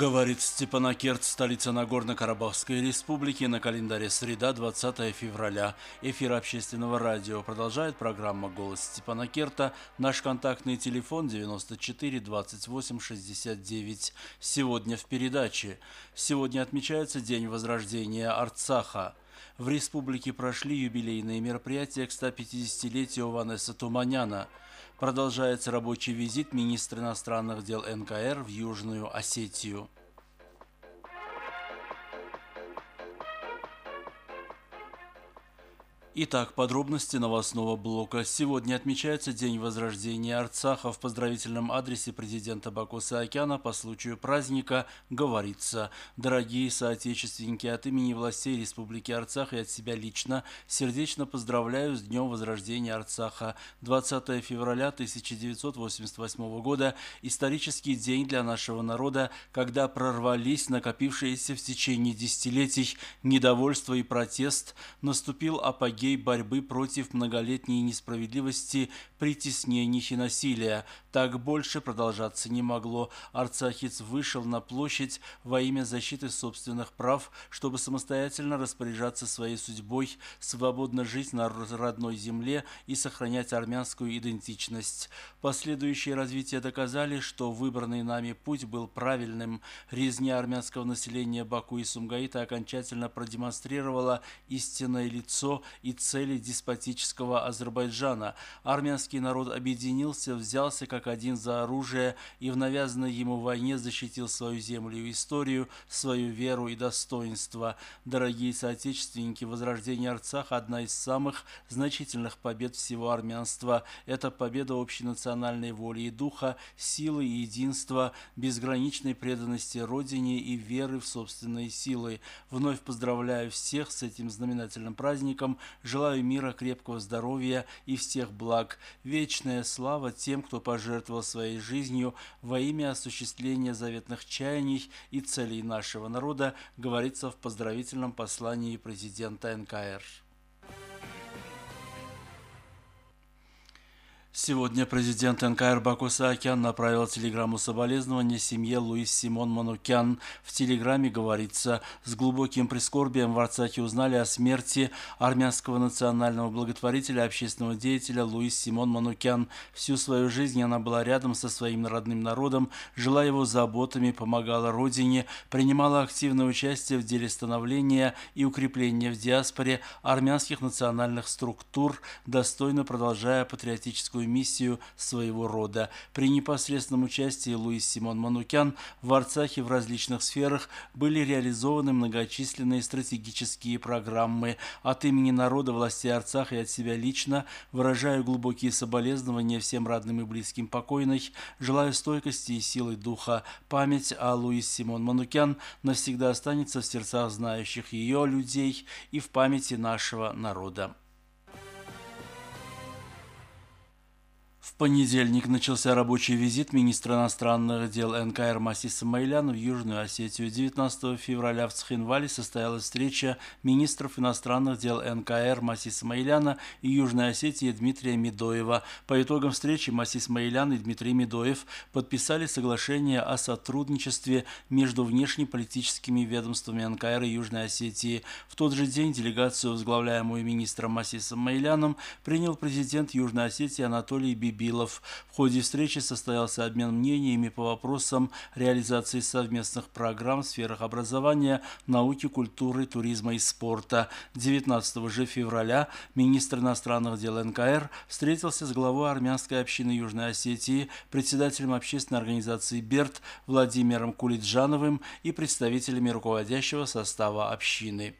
Говорит Степанакерт, столица Нагорно-Карабахской республики, на календаре среда, 20 февраля. Эфир общественного радио продолжает программа «Голос Степанакерта». Наш контактный телефон 94 28 69. Сегодня в передаче. Сегодня отмечается День Возрождения Арцаха. В республике прошли юбилейные мероприятия к 150-летию Ванесса Туманяна – Продолжается рабочий визит министра иностранных дел НКР в Южную Осетию. Итак, подробности новостного блока. Сегодня отмечается День возрождения Арцаха. В поздравительном адресе президента Баку Саакяна по случаю праздника говорится «Дорогие соотечественники, от имени властей Республики Арцах и от себя лично сердечно поздравляю с Днем возрождения Арцаха. 20 февраля 1988 года – исторический день для нашего народа, когда прорвались накопившиеся в течение десятилетий недовольство и протест, наступил апогей апогей борьбы против многолетней несправедливости, притеснений и насилия. Так больше продолжаться не могло. Арцахиц вышел на площадь во имя защиты собственных прав, чтобы самостоятельно распоряжаться своей судьбой, свободно жить на родной земле и сохранять армянскую идентичность. Последующие развития доказали, что выбранный нами путь был правильным. Резня армянского населения Баку и Сумгаита окончательно продемонстрировала истинное лицо и и цели деспотического Азербайджана. Армянский народ объединился, взялся как один за оружие и в навязанной ему войне защитил свою землю и историю, свою веру и достоинство. Дорогие соотечественники, возрождение Арцаха – одна из самых значительных побед всего армянства. Это победа общенациональной воли и духа, силы и единства, безграничной преданности Родине и веры в собственные силы. Вновь поздравляю всех с этим знаменательным праздником, Желаю мира, крепкого здоровья и всех благ. Вечная слава тем, кто пожертвовал своей жизнью во имя осуществления заветных чаяний и целей нашего народа, говорится в поздравительном послании президента НКР. Сегодня президент НКР Баку Саакян направил телеграмму соболезнования семье Луис Симон Манукян. В телеграмме говорится, с глубоким прискорбием в Арцахе узнали о смерти армянского национального благотворителя, общественного деятеля Луис Симон Манукян. Всю свою жизнь она была рядом со своим родным народом, жила его заботами, помогала родине, принимала активное участие в деле становления и укрепления в диаспоре армянских национальных структур, достойно продолжая патриотическую важную миссию своего рода. При непосредственном участии Луис Симон Манукян в Арцахе в различных сферах были реализованы многочисленные стратегические программы. От имени народа, власти Арцаха и от себя лично выражаю глубокие соболезнования всем родным и близким покойной, желаю стойкости и силы духа. Память о Луис Симон Манукян навсегда останется в сердцах знающих ее людей и в памяти нашего народа. Понедельник начался рабочий визит министра иностранных дел НКР Масиса Майляна в Южную Осетию. 19 февраля в Цхинвале состоялась встреча министров иностранных дел НКР Масиса Майляна и Южной Осетии Дмитрия Медоева. По итогам встречи Масис Майлян и Дмитрий Медоев подписали соглашение о сотрудничестве между внешнеполитическими ведомствами НКР и Южной Осетии. В тот же день делегацию, возглавляемую министром Масисом Майляном, принял президент Южной Осетии Анатолий Биби Кириллов. В ходе встречи состоялся обмен мнениями по вопросам реализации совместных программ в сферах образования, науки, культуры, туризма и спорта. 19 же февраля министр иностранных дел НКР встретился с главой армянской общины Южной Осетии, председателем общественной организации «Берт» Владимиром Кулиджановым и представителями руководящего состава общины.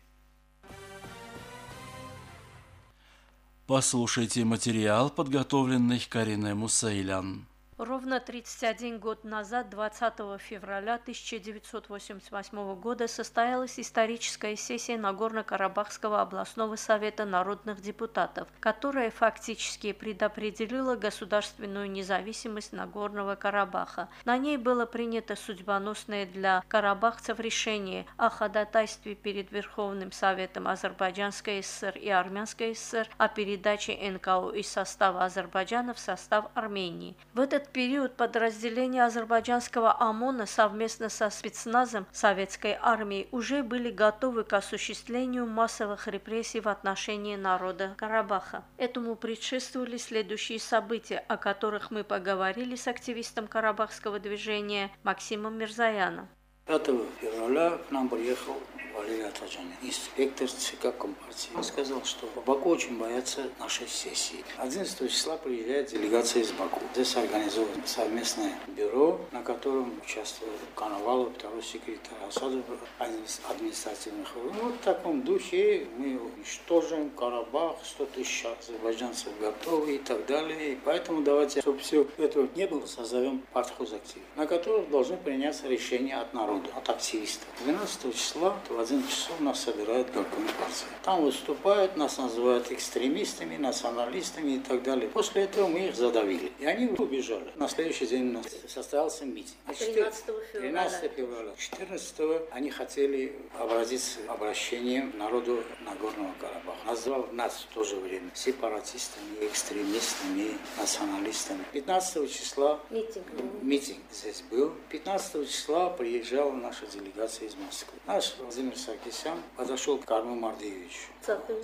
Послушайте материал, подготовленный Кариной Мусейлян. Ровно 31 год назад, 20 февраля 1988 года, состоялась историческая сессия Нагорно-Карабахского областного совета народных депутатов, которая фактически предопределила государственную независимость Нагорного Карабаха. На ней было принято судьбоносное для карабахцев решение о ходатайстве перед Верховным Советом Азербайджанской ССР и Армянской ССР о передаче НКО из состава Азербайджана в состав Армении. В этот период подразделения азербайджанского ОМОНа совместно со спецназом советской армии уже были готовы к осуществлению массовых репрессий в отношении народа Карабаха. Этому предшествовали следующие события, о которых мы поговорили с активистом карабахского движения Максимом Мирзаяном. 5 февраля к нам приехал Валерий Атаджанин, инспектор ЦК Компартии. Он сказал, что в Баку очень боятся нашей сессии. 11 числа приезжает делегация из Баку. Здесь организовано совместное бюро, на котором участвует Коновалов, второй секретарь Асадов, административных. Ну, вот в таком духе мы уничтожим Карабах, 100 тысяч азербайджанцев готовы и так далее. И поэтому давайте, чтобы все это не было, созовем партхозактив, на котором должны приняться решения от народа, от активистов. 12 числа в 11 часов нас собирают горком партии. Там выступают, нас называют экстремистами, националистами и так далее. После этого мы их задавили. И они убежали. На следующий день у нас состоялся митинг. 13 февраля. 13 февраля. 14 они хотели обратиться обращением народу Нагорного Карабаха. Назвал нас в то же время сепаратистами, экстремистами, националистами. 15 числа Митинг. митинг здесь был. 15 числа приезжала наша делегация из Москвы. Наш Владимир Саркисян подошел к Карму Мардеевичу.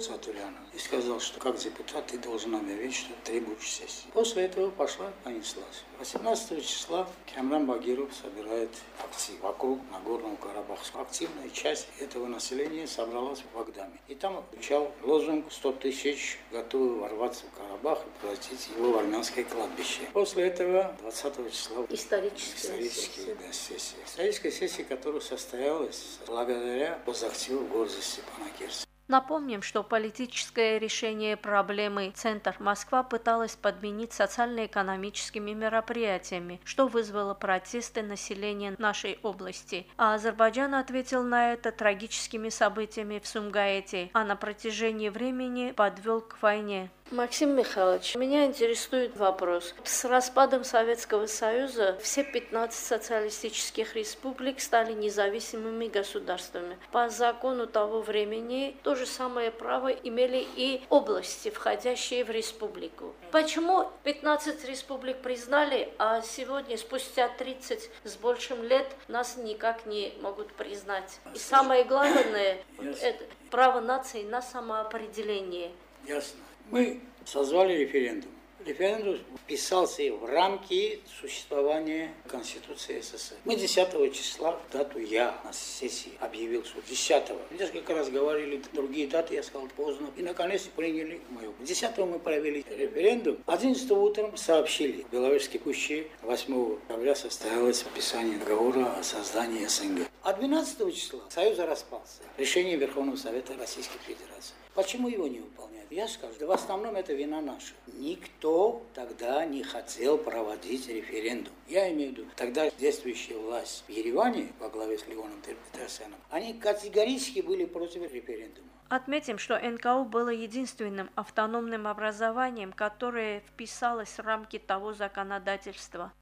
Сатуряну и сказал, что как депутат ты должен объявить, что требуешь сессии. После этого пошла, понеслась. 18 числа Камран Багиров собирает актив вокруг Нагорного Карабаха. Активная часть этого населения собралась в Багдаме. И там звучал лозунг 100 тысяч готовы ворваться в Карабах и превратить его в армянское кладбище. После этого 20 числа Историческая историческая сессия. да, сессия. Историческая сессия, которая состоялась благодаря позахтиву города Степана Керса. Напомним, что политическое решение проблемы Центр Москва пыталась подменить социально-экономическими мероприятиями, что вызвало протесты населения нашей области. А Азербайджан ответил на это трагическими событиями в Сумгаэте, а на протяжении времени подвел к войне. Максим Михайлович, меня интересует вопрос. С распадом Советского Союза все 15 социалистических республик стали независимыми государствами. По закону того времени то же самое право имели и области, входящие в республику. Почему 15 республик признали, а сегодня, спустя 30 с большим лет, нас никак не могут признать? И самое главное, Ясно. это право нации на самоопределение. Ясно. Мы созвали референдум. Референдум вписался в рамки существования Конституции СССР. Мы 10 числа, дату я на сессии объявил, что 10 Несколько раз говорили другие даты, я сказал поздно. И наконец приняли мою. 10 мы провели референдум. 11 утром сообщили в Беловежской пуще 8 декабря состоялось подписание договора о создании СНГ. А 12 числа Союз распался. Решение Верховного Совета Российской Федерации. Почему его не выполняют? Я скажу, да в основном это вина наша. Никто тогда не хотел проводить референдум. Я имею в виду, тогда действующая власть в Ереване во главе с Леоном Петросяном, они категорически были против референдума. Отметим, что НКУ было единственным автономным образованием, которое вписалось в рамки того законодательства.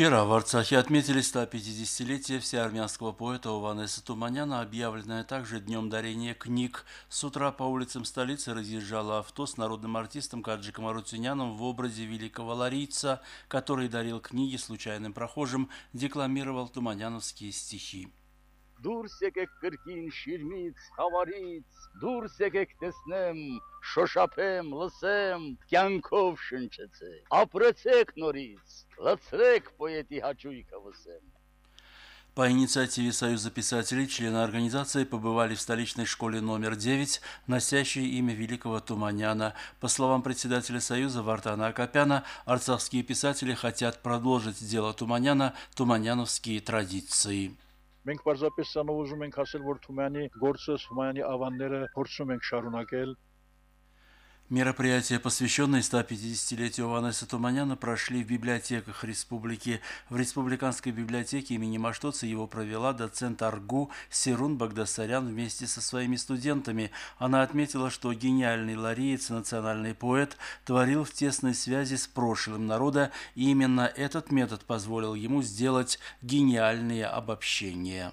Вчера в Арцахе отметили 150-летие всеармянского поэта Ованеса Туманяна, объявленное также Днем дарения книг. С утра по улицам столицы разъезжало авто с народным артистом Каджиком Арутюняном в образе великого ларийца, который дарил книги случайным прохожим, декламировал туманяновские стихи дур секек кыркин ширмит схаварит, дур секек теснем, шошапем, лысем, ткянков шинчеце, апрецек нориц, лацрек поэти хачуйка высем. По инициативе Союза писателей члены организации побывали в столичной школе номер 9, носящей имя великого Туманяна. По словам председателя Союза Вартана Акопяна, арцахские писатели хотят продолжить дело Туманяна, туманяновские традиции. Մենք պարզապես սանով ուզում ենք ասել, որ Թումյանի գործը, Թումյանի ավանդները փորձում ենք շարունակել Мероприятия, посвященные 150-летию Ованеса Туманяна, прошли в библиотеках республики. В Республиканской библиотеке имени Маштоца его провела доцент Аргу Сирун Багдасарян вместе со своими студентами. Она отметила, что гениальный лариец, национальный поэт, творил в тесной связи с прошлым народа, и именно этот метод позволил ему сделать гениальные обобщения.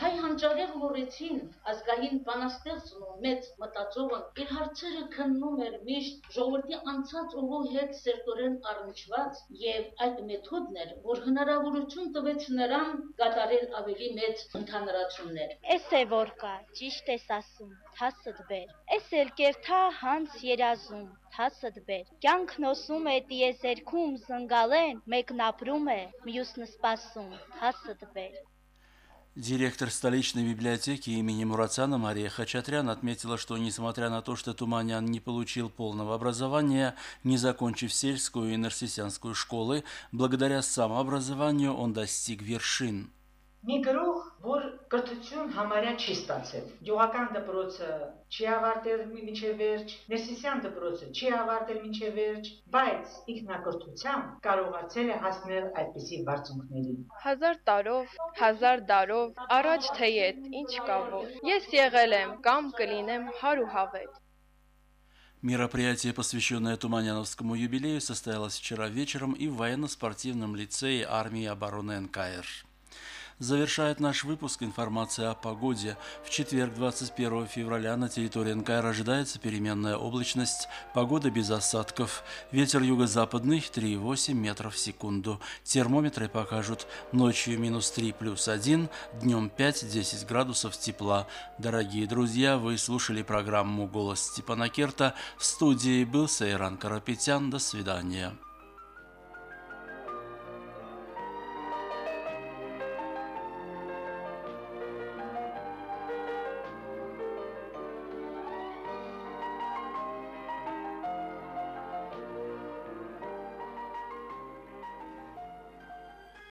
Հայ անջարեղ լուրեցին ազգային բանաստեղծն ու մեծ մտածողն իր հարցերը քննում էր միշտ ժողովրդի անցած ուղու հետ սերտորեն առնչված եւ այդ մեթոդն էր, որ հնարավորություն տվեց նրան կատարել ավելի մեծ ընդհանրացումներ։ Էս է որ կա, ճիշտ ես ասում, թասդ բեր։ Էս էլ կերթա հանց երազում, թասդ բեր։ Կյանքն osում է տիեզերքում զնգալեն, մեկն ապրում է, մյուսն սպասում, թասդ բեր։ Директор столичной библиотеки имени Мурацана Мария Хачатрян отметила, что несмотря на то, что Туманян не получил полного образования, не закончив сельскую и нарсисянскую школы, благодаря самообразованию он достиг вершин. Микрух бур կրթություն համարյա չի ստացել։ Գյուղական դպրոցը չի ավարտել մինչև վերջ, ներսիսյան դպրոցը չի ավարտել մինչև վերջ, բայց ինքնակրթությամբ կարողացել է հասնել այդպիսի բարձունքների։ Հազար տարով, հազար դարով, առաջ թե ետ, ինչ կա որ։ Ես եղել եմ կամ կլինեմ հարուհավետ։ Мероприятие, посвященное Туманяновскому юбилею, состоялось вчера вечером и в военно-спортивном лицее армии обороны НКР. Завершает наш выпуск информация о погоде. В четверг, 21 февраля, на территории НКР ожидается переменная облачность, погода без осадков, ветер юго-западный 3,8 метров в секунду. Термометры покажут ночью минус 3 плюс 1, днем 5-10 градусов тепла. Дорогие друзья, вы слушали программу «Голос Степана Керта». В студии был Сайран Карапетян. До свидания.